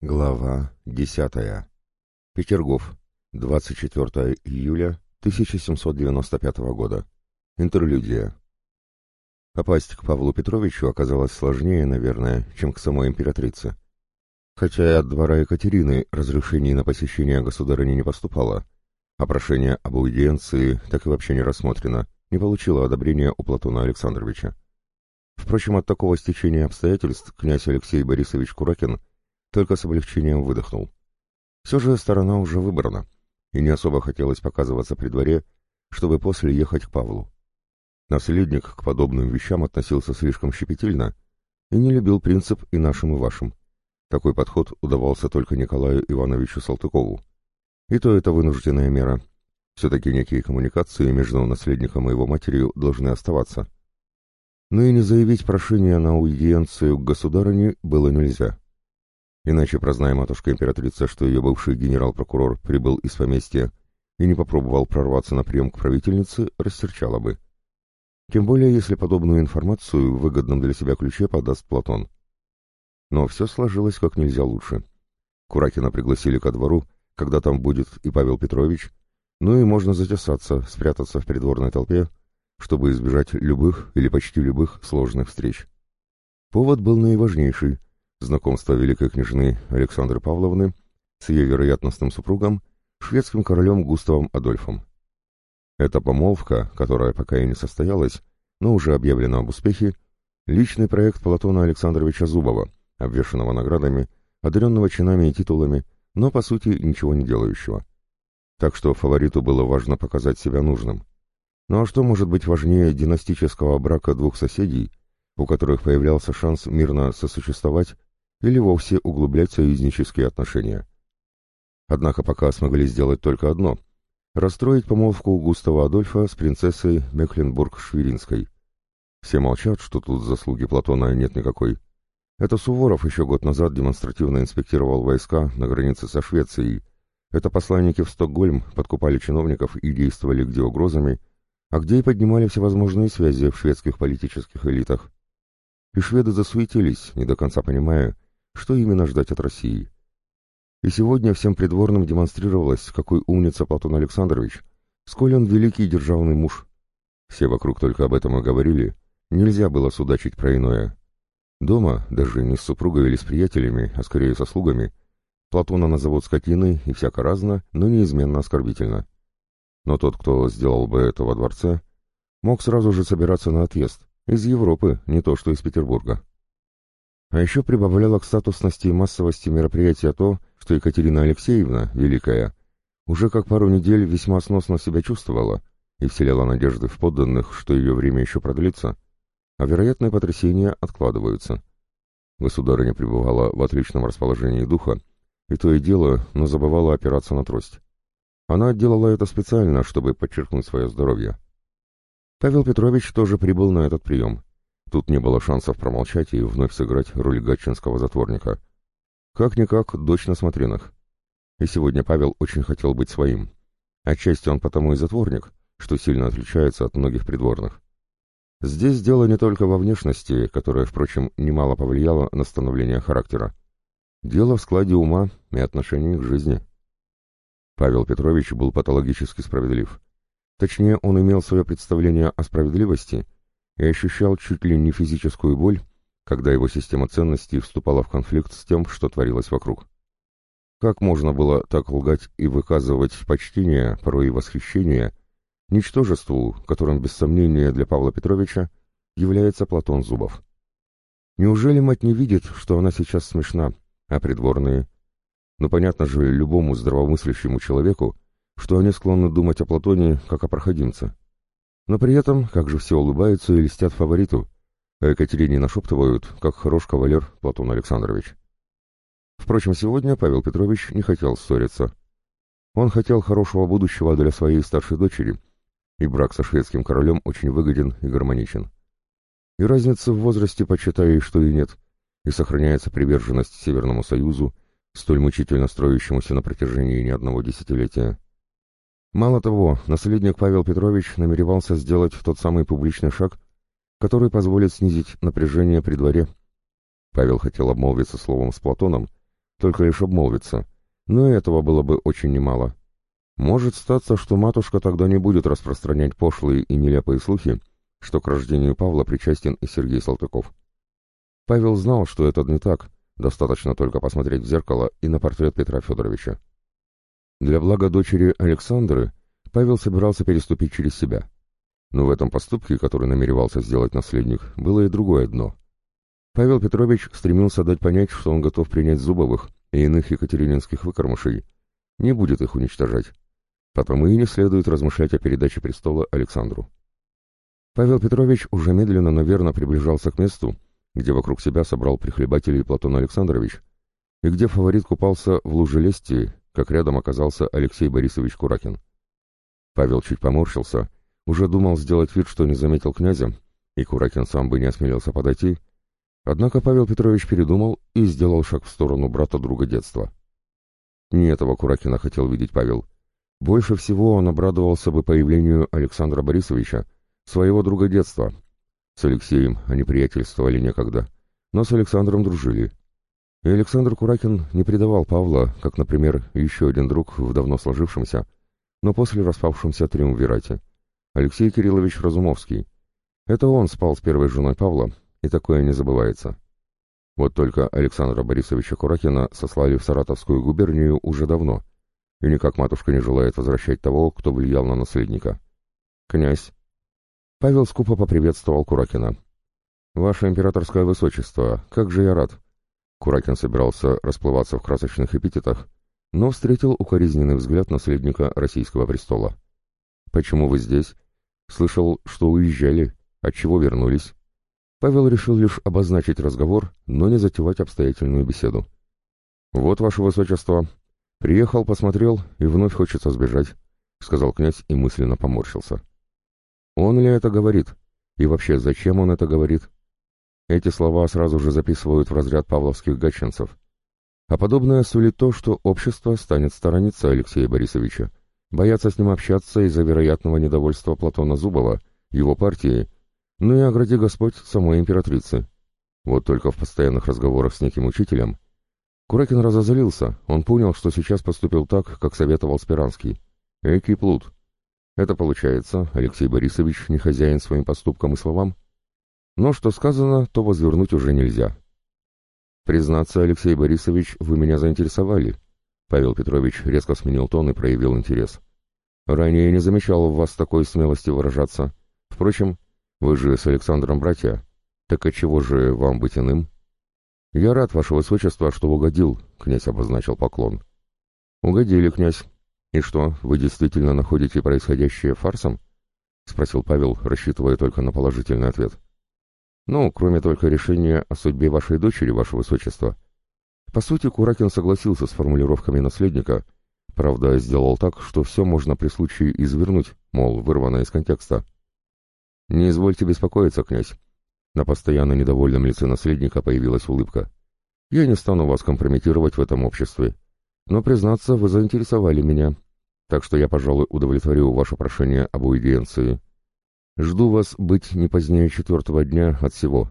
Глава 10. Петергоф. 24 июля 1795 года. Интерлюдия. Попасть к Павлу Петровичу оказалось сложнее, наверное, чем к самой императрице. Хотя и от двора Екатерины разрешений на посещение государыни не поступало, а прошение об аудиенции так и вообще не рассмотрено, не получило одобрения у Платона Александровича. Впрочем, от такого стечения обстоятельств князь Алексей Борисович Куракин – только с облегчением выдохнул. Все же сторона уже выбрана, и не особо хотелось показываться при дворе, чтобы после ехать к Павлу. Наследник к подобным вещам относился слишком щепетильно и не любил принцип и нашим, и вашим. Такой подход удавался только Николаю Ивановичу Салтыкову. И то это вынужденная мера. Все-таки некие коммуникации между наследником и его матерью должны оставаться. Но и не заявить прошение на аудиенцию к государыне было нельзя. Иначе, прозная матушка-императрица, что ее бывший генерал-прокурор прибыл из поместья и не попробовал прорваться на прием к правительнице, растерчала бы. Тем более, если подобную информацию в выгодном для себя ключе подаст Платон. Но все сложилось как нельзя лучше. Куракина пригласили ко двору, когда там будет и Павел Петрович, ну и можно затесаться, спрятаться в придворной толпе, чтобы избежать любых или почти любых сложных встреч. Повод был наиважнейший — знакомство великой княжны Александры Павловны с ее вероятностным супругом, шведским королем Густавом Адольфом. Эта помолвка, которая пока и не состоялась, но уже объявлена об успехе, личный проект Платона Александровича Зубова, обвешанного наградами, одаренного чинами и титулами, но, по сути, ничего не делающего. Так что фавориту было важно показать себя нужным. Ну а что может быть важнее династического брака двух соседей, у которых появлялся шанс мирно сосуществовать или вовсе углублять союзнические отношения. Однако пока смогли сделать только одно — расстроить помолвку Густава Адольфа с принцессой Мекленбург-Швиринской. Все молчат, что тут заслуги Платона нет никакой. Это Суворов еще год назад демонстративно инспектировал войска на границе со Швецией. Это посланники в Стокгольм подкупали чиновников и действовали где угрозами, а где и поднимали всевозможные связи в шведских политических элитах. И шведы засуетились, не до конца понимая, что именно ждать от России. И сегодня всем придворным демонстрировалось, какой умница Платон Александрович, сколь он великий державный муж. Все вокруг только об этом и говорили, нельзя было судачить про иное. Дома, даже не с супругой или с приятелями, а скорее со слугами, Платона назовут скотиной и всяко разно, но неизменно оскорбительно. Но тот, кто сделал бы это во дворце, мог сразу же собираться на отъезд, из Европы, не то что из Петербурга. А еще прибавляло к статусности и массовости мероприятия то, что Екатерина Алексеевна, великая, уже как пару недель весьма сносно себя чувствовала и вселяла надежды в подданных, что ее время еще продлится, а вероятные потрясения откладываются. Государыня пребывала в отличном расположении духа, и то и дело, но забывала опираться на трость. Она делала это специально, чтобы подчеркнуть свое здоровье. Павел Петрович тоже прибыл на этот прием. Тут не было шансов промолчать и вновь сыграть роль гатчинского затворника. Как-никак, дочь на смотринах. И сегодня Павел очень хотел быть своим. Отчасти он потому и затворник, что сильно отличается от многих придворных. Здесь дело не только во внешности, которая, впрочем, немало повлияла на становление характера. Дело в складе ума и отношении к жизни. Павел Петрович был патологически справедлив. Точнее, он имел свое представление о справедливости — и ощущал чуть ли не физическую боль, когда его система ценностей вступала в конфликт с тем, что творилось вокруг. Как можно было так лгать и выказывать почтение, порой и восхищение, ничтожеству, которым без сомнения для Павла Петровича является Платон Зубов? Неужели мать не видит, что она сейчас смешна, а придворные? Ну понятно же любому здравомыслящему человеку, что они склонны думать о Платоне как о проходимце. Но при этом, как же все улыбаются и листят фавориту, а Екатерине нашептывают, как хорош кавалер Платон Александрович. Впрочем, сегодня Павел Петрович не хотел ссориться. Он хотел хорошего будущего для своей старшей дочери, и брак со шведским королем очень выгоден и гармоничен. И разница в возрасте, почитай, что и нет, и сохраняется приверженность Северному Союзу, столь мучительно строящемуся на протяжении не одного десятилетия. Мало того, наследник Павел Петрович намеревался сделать тот самый публичный шаг, который позволит снизить напряжение при дворе. Павел хотел обмолвиться словом с Платоном, только лишь обмолвиться, но этого было бы очень немало. Может статься, что матушка тогда не будет распространять пошлые и нелепые слухи, что к рождению Павла причастен и Сергей Салтыков. Павел знал, что это не так, достаточно только посмотреть в зеркало и на портрет Петра Федоровича. Для блага дочери Александры Павел собирался переступить через себя. Но в этом поступке, который намеревался сделать наследник, было и другое дно. Павел Петрович стремился дать понять, что он готов принять Зубовых и иных екатерининских выкормышей, не будет их уничтожать, потому и не следует размышлять о передаче престола Александру. Павел Петрович уже медленно, но верно приближался к месту, где вокруг себя собрал прихлебателей Платон Александрович, и где фаворит купался в луже лести, как рядом оказался Алексей Борисович Куракин. Павел чуть поморщился, уже думал сделать вид, что не заметил князя, и Куракин сам бы не осмелился подойти, однако Павел Петрович передумал и сделал шаг в сторону брата друга детства. Не этого Куракина хотел видеть Павел. Больше всего он обрадовался бы появлению Александра Борисовича, своего друга детства. С Алексеем они приятельствовали некогда, но с Александром дружили. И Александр Куракин не предавал Павла, как, например, еще один друг в давно сложившемся, но после распавшемся триумвирате. Алексей Кириллович Разумовский. Это он спал с первой женой Павла, и такое не забывается. Вот только Александра Борисовича Куракина сослали в Саратовскую губернию уже давно, и никак матушка не желает возвращать того, кто влиял на наследника. «Князь!» Павел скупо поприветствовал Куракина. «Ваше императорское высочество, как же я рад!» Куракин собирался расплываться в красочных эпитетах, но встретил укоризненный взгляд наследника российского престола. «Почему вы здесь? Слышал, что уезжали. Отчего вернулись?» Павел решил лишь обозначить разговор, но не затевать обстоятельную беседу. «Вот, ваше высочество. Приехал, посмотрел, и вновь хочется сбежать», — сказал князь и мысленно поморщился. «Он ли это говорит? И вообще, зачем он это говорит?» Эти слова сразу же записывают в разряд павловских гатчинцев. А подобное сулит то, что общество станет сторониться Алексея Борисовича, бояться с ним общаться из-за вероятного недовольства Платона Зубова, его партии ну и огради Господь самой императрицы. Вот только в постоянных разговорах с неким учителем Куракин разозлился, он понял, что сейчас поступил так, как советовал Спиранский. Экий плут. Это получается, Алексей Борисович не хозяин своим поступкам и словам? Но что сказано, то возвернуть уже нельзя. Признаться, Алексей Борисович, вы меня заинтересовали. Павел Петрович резко сменил тон и проявил интерес. Ранее не замечал в вас такой смелости выражаться. Впрочем, вы же с Александром братья. Так отчего же вам быть иным? Я рад, ваше высочество, что угодил, князь обозначил поклон. Угодили, князь. И что, вы действительно находите происходящее фарсом? Спросил Павел, рассчитывая только на положительный ответ. Ну, кроме только решения о судьбе вашей дочери, ваше высочество. По сути, Куракин согласился с формулировками наследника, правда, сделал так, что все можно при случае извернуть, мол, вырвано из контекста. «Не извольте беспокоиться, князь». На постоянно недовольном лице наследника появилась улыбка. «Я не стану вас компрометировать в этом обществе. Но, признаться, вы заинтересовали меня. Так что я, пожалуй, удовлетворю ваше прошение об аудиенции. Жду вас быть не позднее четвертого дня от всего.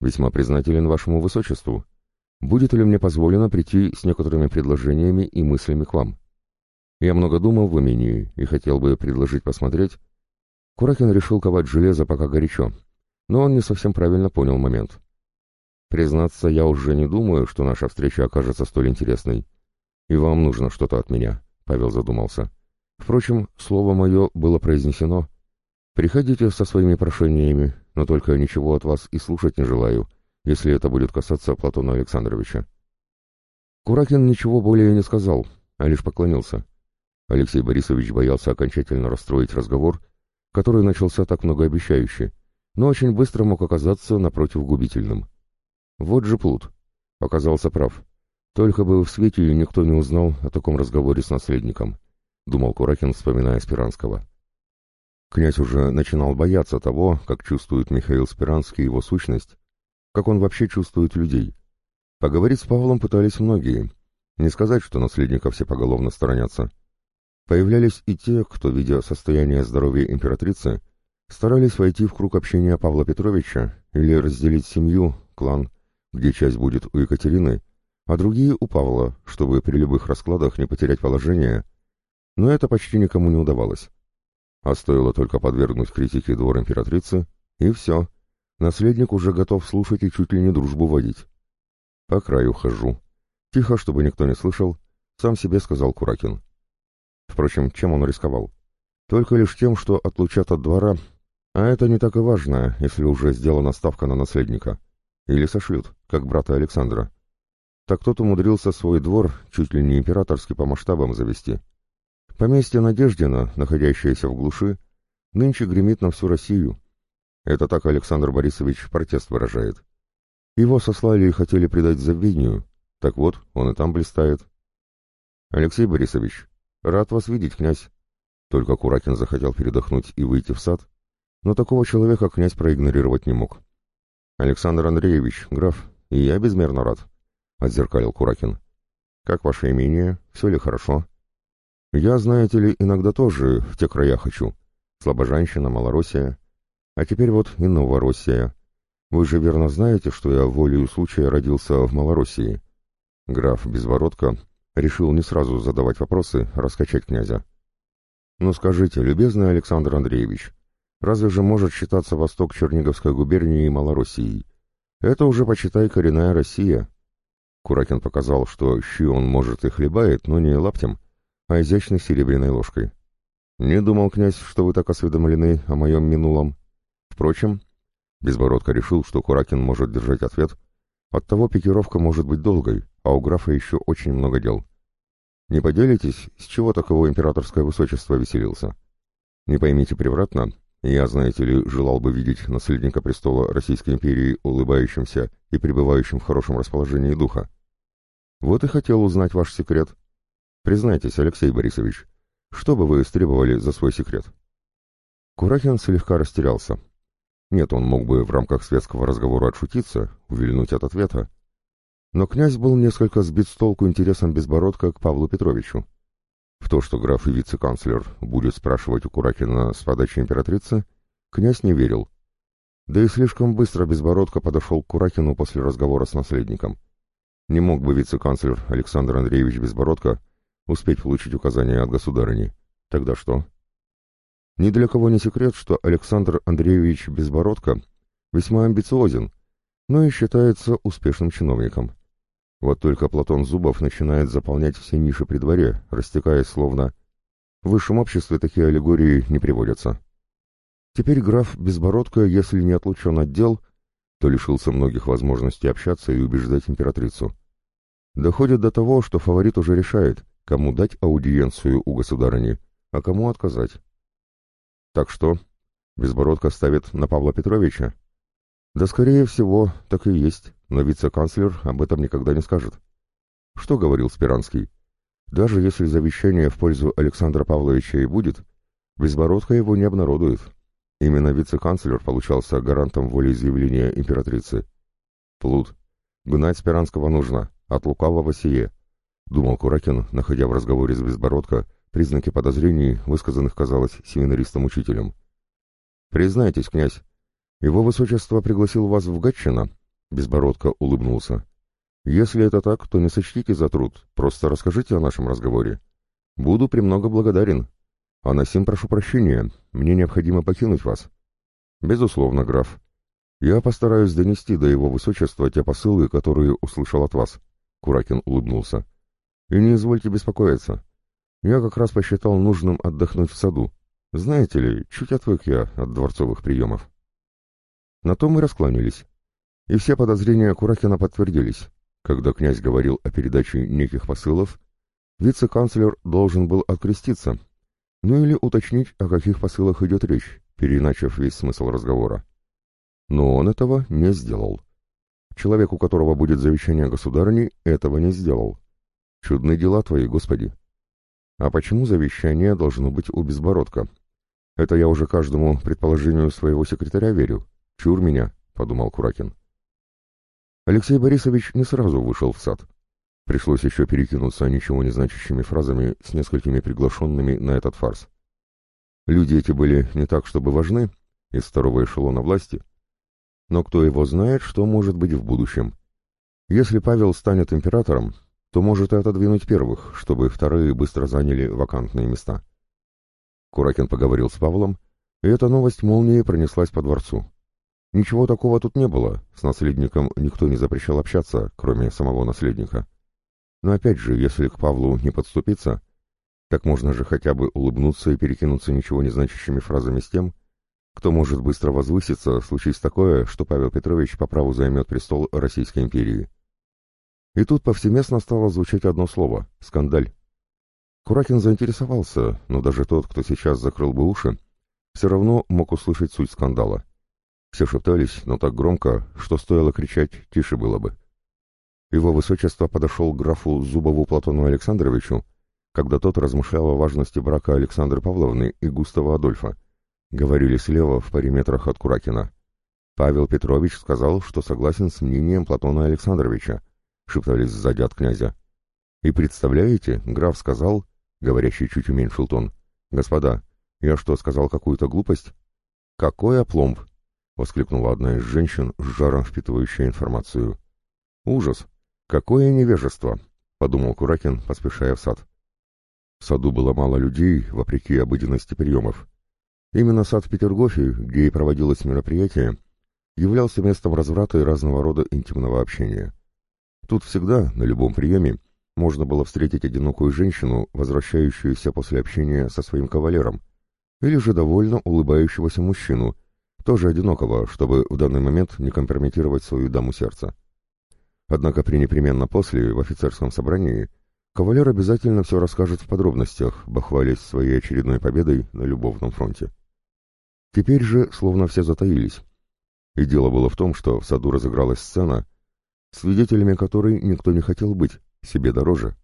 Весьма признателен вашему высочеству. Будет ли мне позволено прийти с некоторыми предложениями и мыслями к вам? Я много думал в имении и хотел бы предложить посмотреть, Куракин решил ковать железо пока горячо, но он не совсем правильно понял момент. «Признаться, я уже не думаю, что наша встреча окажется столь интересной. И вам нужно что-то от меня», — Павел задумался. «Впрочем, слово мое было произнесено. Приходите со своими прошениями, но только ничего от вас и слушать не желаю, если это будет касаться Платона Александровича». Куракин ничего более не сказал, а лишь поклонился. Алексей Борисович боялся окончательно расстроить разговор который начался так многообещающе, но очень быстро мог оказаться напротив губительным. Вот же плут. Оказался прав. Только бы в свете никто не узнал о таком разговоре с наследником, думал Куракин, вспоминая Спиранского. Князь уже начинал бояться того, как чувствует Михаил Спиранский его сущность, как он вообще чувствует людей. Поговорить с Павлом пытались многие. Не сказать, что наследника все поголовно сторонятся. Появлялись и те, кто, видя состояние здоровья императрицы, старались войти в круг общения Павла Петровича или разделить семью, клан, где часть будет у Екатерины, а другие у Павла, чтобы при любых раскладах не потерять положение, но это почти никому не удавалось. А стоило только подвергнуть критике двор императрицы, и все, наследник уже готов слушать и чуть ли не дружбу водить. По краю хожу. Тихо, чтобы никто не слышал, сам себе сказал Куракин. Впрочем, чем он рисковал? Только лишь тем, что отлучат от двора, а это не так и важно, если уже сделана ставка на наследника. Или сошлют, как брата Александра. Так тот умудрился свой двор чуть ли не императорский по масштабам завести. Поместье Надеждина, находящееся в глуши, нынче гремит на всю Россию. Это так Александр Борисович протест выражает. Его сослали и хотели предать забвению. Так вот, он и там блистает. Алексей Борисович, рад вас видеть, князь. Только Куракин захотел передохнуть и выйти в сад, но такого человека князь проигнорировать не мог. Александр Андреевич, граф, и я безмерно рад, отзеркалил Куракин. Как ваше имение? Все ли хорошо? Я, знаете ли, иногда тоже в те края хочу. Слобожанщина, Малороссия. А теперь вот и Новороссия. Вы же верно знаете, что я волею случая родился в Малороссии. Граф Безбородко решил не сразу задавать вопросы, раскачать князя. «Ну скажите, любезный Александр Андреевич, разве же может считаться восток Черниговской губернии Малороссией? Это уже, почитай, коренная Россия». Куракин показал, что щи он, может, и хлебает, но не лаптем, а изящной серебряной ложкой. «Не думал, князь, что вы так осведомлены о моем минулом. Впрочем...» Безбородко решил, что Куракин может держать ответ. Оттого пикировка может быть долгой, а у графа еще очень много дел. Не поделитесь, с чего таково императорское высочество веселился? Не поймите превратно, я, знаете ли, желал бы видеть наследника престола Российской империи улыбающимся и пребывающим в хорошем расположении духа. Вот и хотел узнать ваш секрет. Признайтесь, Алексей Борисович, что бы вы истребовали за свой секрет? Курахин слегка растерялся. Нет, он мог бы в рамках светского разговора отшутиться, увильнуть от ответа, но князь был несколько сбит с толку интересом Безбородка к Павлу Петровичу. В то, что граф и вице-канцлер будет спрашивать у Куракина с подачи императрицы, князь не верил. Да и слишком быстро Безбородко подошел к Куракину после разговора с наследником. Не мог бы вице-канцлер Александр Андреевич Безбородко успеть получить указания от государыни. Тогда что? Ни для кого не секрет, что Александр Андреевич Безбородко весьма амбициозен, но и считается успешным чиновником. Вот только Платон Зубов начинает заполнять все ниши при дворе, растекаясь словно... В высшем обществе такие аллегории не приводятся. Теперь граф Безбородко, если не отлучен от дел, то лишился многих возможностей общаться и убеждать императрицу. Доходит до того, что фаворит уже решает, кому дать аудиенцию у государыни, а кому отказать. Так что, Безбородко ставит на Павла Петровича? Да, скорее всего, так и есть но вице-канцлер об этом никогда не скажет. Что говорил Спиранский? Даже если завещание в пользу Александра Павловича и будет, Безбородко его не обнародует. Именно вице-канцлер получался гарантом волеизъявления императрицы. Плут. Гнать Спиранского нужно, от лукавого сие, думал Куракин, находя в разговоре с Безбородко признаки подозрений, высказанных, казалось, семинаристом-учителем. «Признайтесь, князь, его высочество пригласил вас в Гатчино, Безбородко улыбнулся. «Если это так, то не сочтите за труд, просто расскажите о нашем разговоре. Буду премного благодарен. А на сим прошу прощения, мне необходимо покинуть вас». «Безусловно, граф. Я постараюсь донести до его высочества те посылы, которые услышал от вас», — Куракин улыбнулся. «И не извольте беспокоиться. Я как раз посчитал нужным отдохнуть в саду. Знаете ли, чуть отвык я от дворцовых приемов». На то мы раскланялись. И все подозрения Куракина подтвердились. Когда князь говорил о передаче неких посылов, вице-канцлер должен был откреститься, ну или уточнить, о каких посылах идет речь, переначав весь смысл разговора. Но он этого не сделал. Человек, у которого будет завещание государыни, этого не сделал. Чудные дела твои, Господи. А почему завещание должно быть у Безбородка? Это я уже каждому предположению своего секретаря верю. Чур меня, — подумал Куракин. Алексей Борисович не сразу вышел в сад. Пришлось еще перекинуться ничего не значащими фразами с несколькими приглашенными на этот фарс. Люди эти были не так, чтобы важны, из второго эшелона власти, но кто его знает, что может быть в будущем. Если Павел станет императором, то может и отодвинуть первых, чтобы вторые быстро заняли вакантные места. Куракин поговорил с Павлом, и эта новость молнией пронеслась по дворцу. Ничего такого тут не было, с наследником никто не запрещал общаться, кроме самого наследника. Но опять же, если к Павлу не подступиться, так можно же хотя бы улыбнуться и перекинуться ничего не значащими фразами с тем, кто может быстро возвыситься, случись такое, что Павел Петрович по праву займет престол Российской империи. И тут повсеместно стало звучать одно слово — скандаль. Куракин заинтересовался, но даже тот, кто сейчас закрыл бы уши, все равно мог услышать суть скандала. Все шептались, но так громко, что стоило кричать, тише было бы. Его высочество подошел к графу Зубову Платону Александровичу, когда тот размышлял о важности брака Александры Павловны и Густава Адольфа. Говорили слева, в паре метрах от Куракина. Павел Петрович сказал, что согласен с мнением Платона Александровича, — шептались сзади от князя. «И представляете, граф сказал...» — говорящий чуть уменьшил тон. «Господа, я что, сказал какую-то глупость?» «Какой опломб!» — воскликнула одна из женщин, с жаром впитывающая информацию. «Ужас! Какое невежество!» — подумал Куракин, поспешая в сад. В саду было мало людей, вопреки обыденности приемов. Именно сад в Петергофе, где и проводилось мероприятие, являлся местом разврата и разного рода интимного общения. Тут всегда, на любом приеме, можно было встретить одинокую женщину, возвращающуюся после общения со своим кавалером, или же довольно улыбающегося мужчину, тоже одинокого, чтобы в данный момент не компрометировать свою даму сердца. Однако при непременно после, в офицерском собрании, кавалер обязательно все расскажет в подробностях, бахвалясь своей очередной победой на любовном фронте. Теперь же словно все затаились. И дело было в том, что в саду разыгралась сцена, свидетелями которой никто не хотел быть, себе дороже.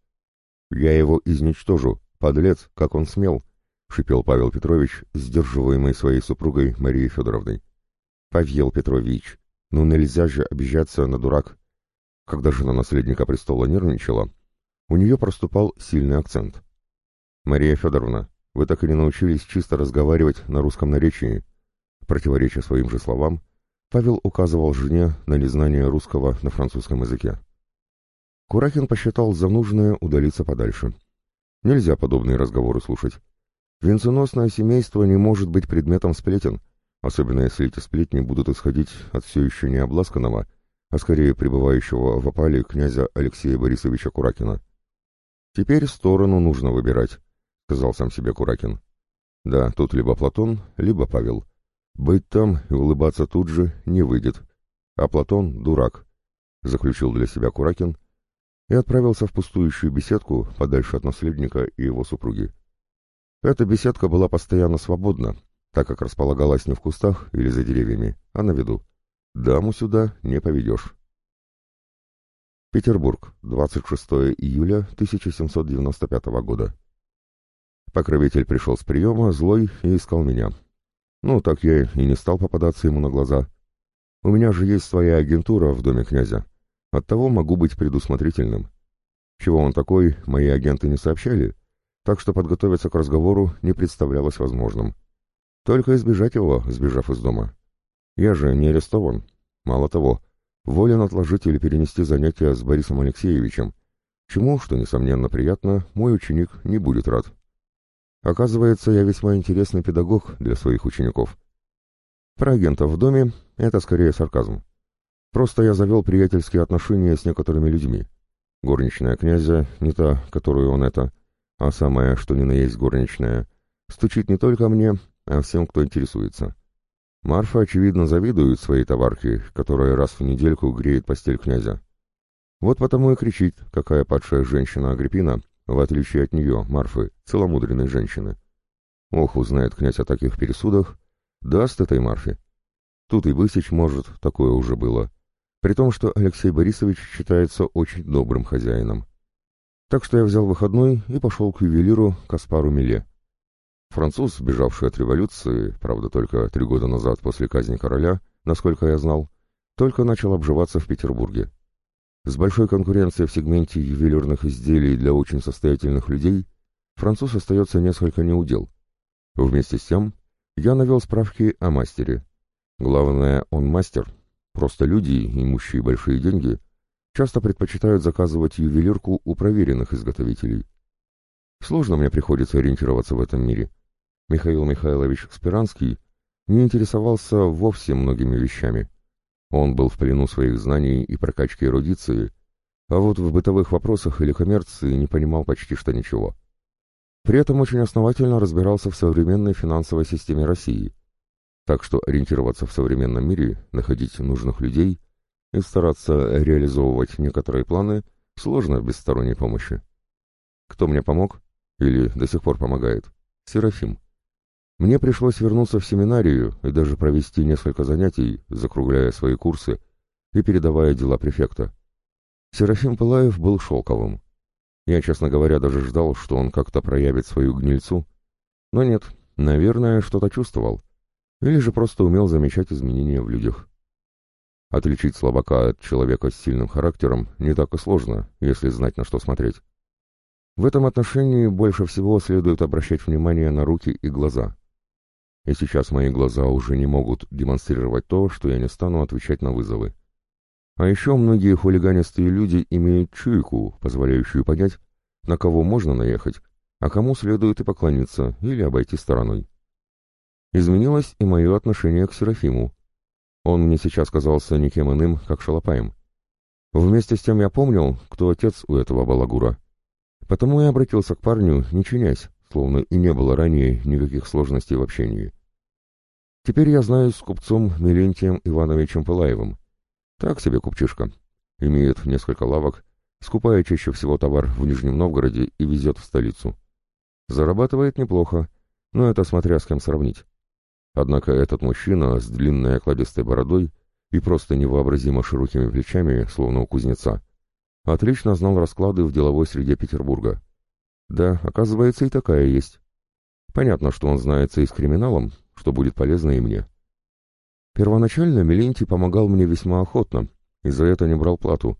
«Я его изничтожу, подлец, как он смел», — шипел Павел Петрович, сдерживаемый своей супругой Марией Федоровной. «Павел Петрович, ну нельзя же обижаться на дурак». Когда жена наследника престола нервничала, у нее проступал сильный акцент. «Мария Федоровна, вы так и не научились чисто разговаривать на русском наречии», противореча своим же словам, Павел указывал жене на незнание русского на французском языке. Куракин посчитал за нужное удалиться подальше. Нельзя подобные разговоры слушать. Венценосное семейство не может быть предметом сплетен, особенно если эти сплетни будут исходить от все еще не обласканного, а скорее пребывающего в опале князя Алексея Борисовича Куракина. «Теперь сторону нужно выбирать», — сказал сам себе Куракин. «Да, тут либо Платон, либо Павел. Быть там и улыбаться тут же не выйдет. А Платон — дурак, — заключил для себя Куракин и отправился в пустующую беседку подальше от наследника и его супруги. Эта беседка была постоянно свободна, так как располагалась не в кустах или за деревьями, а на виду. Даму сюда не поведешь. Петербург, 26 июля 1795 года. Покровитель пришел с приема, злой, и искал меня. Ну, так я и не стал попадаться ему на глаза. У меня же есть своя агентура в доме князя. Оттого могу быть предусмотрительным. Чего он такой, мои агенты не сообщали, так что подготовиться к разговору не представлялось возможным. Только избежать его, сбежав из дома. Я же не арестован. Мало того, волен отложить или перенести занятия с Борисом Алексеевичем, чему, что, несомненно, приятно, мой ученик не будет рад. Оказывается, я весьма интересный педагог для своих учеников. Про агентов в доме — это скорее сарказм. Просто я завел приятельские отношения с некоторыми людьми. Горничная князя, не та, которую он это, а самая, что ни на есть горничная, стучит не только мне, а всем, кто интересуется. Марфа, очевидно, завидует своей товарке, которая раз в недельку греет постель князя. Вот потому и кричит, какая падшая женщина Агриппина, в отличие от нее, Марфы, целомудренной женщины. Ох, узнает князь о таких пересудах, даст этой Марфе. Тут и высечь может, такое уже было. При том, что Алексей Борисович считается очень добрым хозяином. Так что я взял выходной и пошел к ювелиру Каспару Миле. Француз, сбежавший от революции, правда только три года назад после казни короля, насколько я знал, только начал обживаться в Петербурге. С большой конкуренцией в сегменте ювелирных изделий для очень состоятельных людей француз остается несколько неудел. Вместе с тем я навел справки о мастере. Главное, он мастер. Просто люди, имущие большие деньги, часто предпочитают заказывать ювелирку у проверенных изготовителей. Сложно мне приходится ориентироваться в этом мире. Михаил Михайлович Спиранский не интересовался вовсе многими вещами. Он был в плену своих знаний и прокачки эрудиции, а вот в бытовых вопросах или коммерции не понимал почти что ничего. При этом очень основательно разбирался в современной финансовой системе России, так что ориентироваться в современном мире, находить нужных людей и стараться реализовывать некоторые планы сложно без сторонней помощи. Кто мне помог? Или до сих пор помогает? Серафим. Мне пришлось вернуться в семинарию и даже провести несколько занятий, закругляя свои курсы и передавая дела префекта. Серафим Пылаев был шелковым. Я, честно говоря, даже ждал, что он как-то проявит свою гнильцу. Но нет, наверное, что-то чувствовал. Или же просто умел замечать изменения в людях. Отличить слабака от человека с сильным характером не так и сложно, если знать, на что смотреть. В этом отношении больше всего следует обращать внимание на руки и глаза. И сейчас мои глаза уже не могут демонстрировать то, что я не стану отвечать на вызовы. А еще многие хулиганистые люди имеют чуйку, позволяющую понять, на кого можно наехать, а кому следует и поклониться или обойти стороной. Изменилось и мое отношение к Серафиму. Он мне сейчас казался никем иным, как Шалопаем. Вместе с тем я помнил, кто отец у этого балагура. Потому я обратился к парню, не чинясь, словно и не было ранее никаких сложностей в общении. Теперь я знаю с купцом Милентием Ивановичем Пылаевым. Так себе купчишка. Имеет несколько лавок, скупая чаще всего товар в Нижнем Новгороде и везет в столицу. Зарабатывает неплохо, но это смотря с кем сравнить. Однако этот мужчина с длинной окладистой бородой и просто невообразимо широкими плечами, словно у кузнеца, отлично знал расклады в деловой среде Петербурга. Да, оказывается, и такая есть. Понятно, что он знается и с криминалом, что будет полезно и мне. Первоначально Мелентий помогал мне весьма охотно, и за это не брал плату,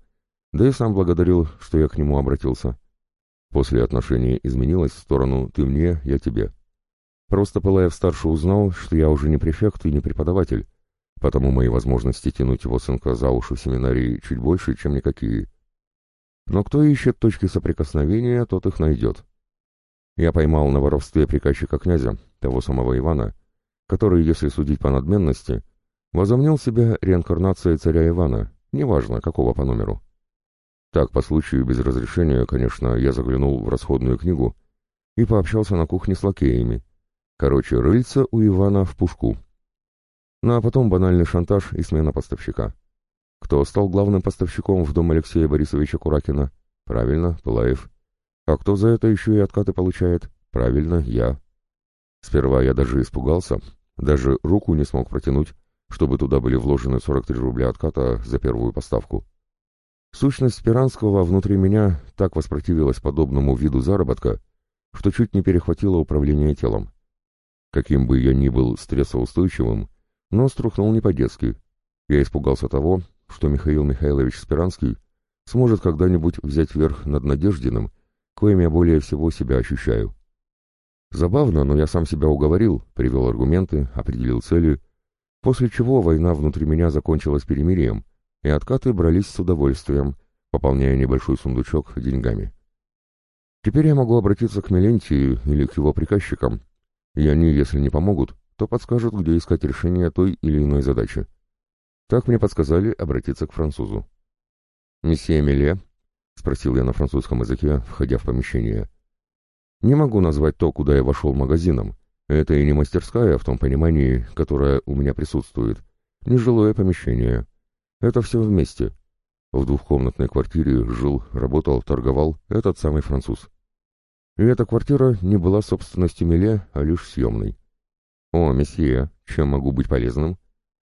да и сам благодарил, что я к нему обратился. После отношения изменилось в сторону «ты мне, я тебе». Просто Пылаев-старший узнал, что я уже не префект и не преподаватель, потому мои возможности тянуть его сынка за уши в семинарии чуть больше, чем никакие. Но кто ищет точки соприкосновения, тот их найдет. Я поймал на воровстве приказчика князя, того самого Ивана, который, если судить по надменности, возомнил себя реинкарнацией царя Ивана, неважно, какого по номеру. Так, по случаю, без разрешения, конечно, я заглянул в расходную книгу и пообщался на кухне с лакеями. Короче, рыльца у Ивана в пушку. Ну а потом банальный шантаж и смена поставщика. Кто стал главным поставщиком в дом Алексея Борисовича Куракина? Правильно, Пылаев. А кто за это еще и откаты получает? Правильно, я. Сперва я даже испугался, даже руку не смог протянуть, чтобы туда были вложены 43 рубля отката за первую поставку. Сущность Спиранского внутри меня так воспротивилась подобному виду заработка, что чуть не перехватило управление телом. Каким бы я ни был стрессоустойчивым, но струхнул не по-детски. Я испугался того, что Михаил Михайлович Спиранский сможет когда-нибудь взять верх над Надеждиным, коим я более всего себя ощущаю. Забавно, но я сам себя уговорил, привел аргументы, определил цели, после чего война внутри меня закончилась перемирием, и откаты брались с удовольствием, пополняя небольшой сундучок деньгами. Теперь я могу обратиться к Мелентию или к его приказчикам, и они, если не помогут, то подскажут, где искать решение той или иной задачи. Так мне подсказали обратиться к французу. «Месье Меле?» — спросил я на французском языке, входя в помещение. «Не могу назвать то, куда я вошел магазином. Это и не мастерская в том понимании, которое у меня присутствует, не жилое помещение. Это все вместе. В двухкомнатной квартире жил, работал, торговал этот самый француз. И эта квартира не была собственностью Меле, а лишь съемной. «О, месье, чем могу быть полезным?»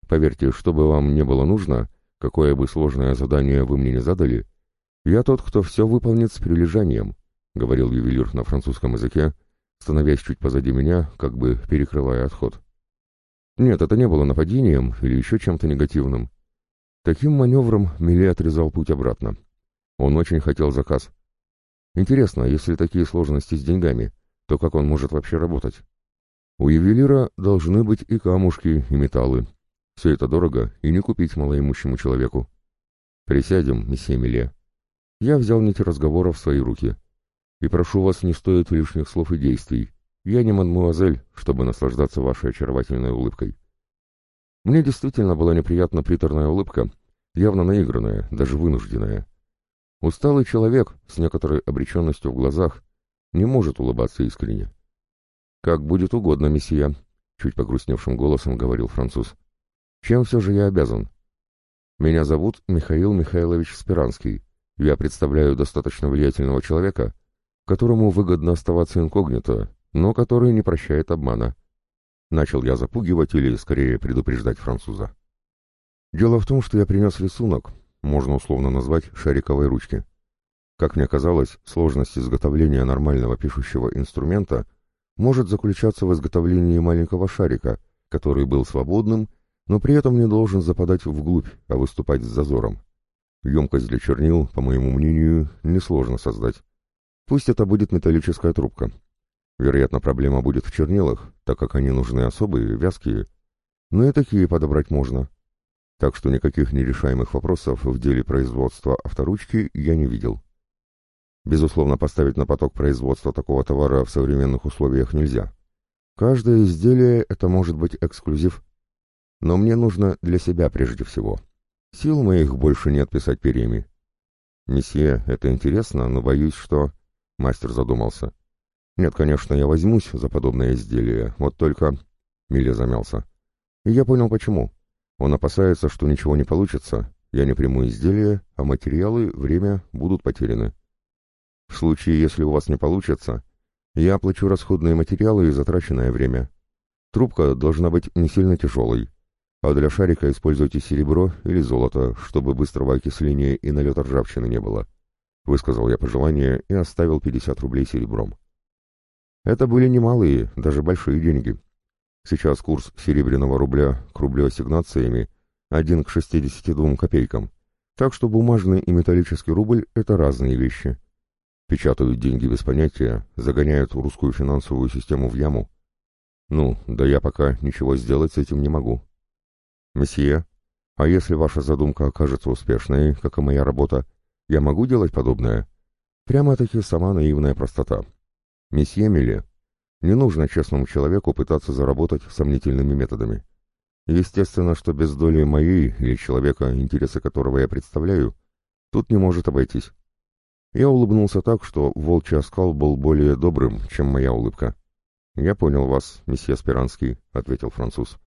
Поверьте, что бы вам не было нужно, какое бы сложное задание вы мне не задали, я тот, кто все выполнит с прилежанием, — говорил ювелир на французском языке, становясь чуть позади меня, как бы перекрывая отход. Нет, это не было нападением или еще чем-то негативным. Таким маневром Миле отрезал путь обратно. Он очень хотел заказ. Интересно, если такие сложности с деньгами, то как он может вообще работать? У ювелира должны быть и камушки, и металлы, все это дорого и не купить малоимущему человеку. Присядем, месье Миле. Я взял нить разговора в свои руки. И прошу вас, не стоит лишних слов и действий. Я не мадмуазель, чтобы наслаждаться вашей очаровательной улыбкой. Мне действительно была неприятна приторная улыбка, явно наигранная, даже вынужденная. Усталый человек с некоторой обреченностью в глазах не может улыбаться искренне. «Как будет угодно, месье», — чуть погрустневшим голосом говорил француз. «Чем все же я обязан?» «Меня зовут Михаил Михайлович Спиранский. Я представляю достаточно влиятельного человека, которому выгодно оставаться инкогнито, но который не прощает обмана». Начал я запугивать или, скорее, предупреждать француза. Дело в том, что я принес рисунок, можно условно назвать шариковой ручки. Как мне казалось, сложность изготовления нормального пишущего инструмента может заключаться в изготовлении маленького шарика, который был свободным, но при этом не должен западать вглубь, а выступать с зазором. Емкость для чернил, по моему мнению, несложно создать. Пусть это будет металлическая трубка. Вероятно, проблема будет в чернилах, так как они нужны особые, вязкие. Но и такие подобрать можно. Так что никаких нерешаемых вопросов в деле производства авторучки я не видел. Безусловно, поставить на поток производства такого товара в современных условиях нельзя. Каждое изделие — это может быть эксклюзив. Но мне нужно для себя прежде всего. Сил моих больше нет писать перьями. «Месье, это интересно, но боюсь, что...» Мастер задумался. «Нет, конечно, я возьмусь за подобное изделие, вот только...» Миля замялся. Я понял, почему. Он опасается, что ничего не получится, я не приму изделие, а материалы, время будут потеряны. В случае, если у вас не получится, я оплачу расходные материалы и затраченное время. Трубка должна быть не сильно тяжелой, а для шарика используйте серебро или золото, чтобы быстрого окисления и налета ржавчины не было. Высказал я пожелание и оставил 50 рублей серебром. Это были немалые, даже большие деньги. Сейчас курс серебряного рубля к рублю ассигнациями 1 к 62 копейкам, так что бумажный и металлический рубль — это разные вещи. Печатают деньги без понятия, загоняют русскую финансовую систему в яму. Ну, да я пока ничего сделать с этим не могу. Месье, а если ваша задумка окажется успешной, как и моя работа, я могу делать подобное? Прямо-таки сама наивная простота. Месье Миле, не нужно честному человеку пытаться заработать сомнительными методами. Естественно, что без доли моей или человека, интересы которого я представляю, тут не может обойтись. Я улыбнулся так, что волчий оскал был более добрым, чем моя улыбка. «Я понял вас, месье Спиранский», — ответил француз.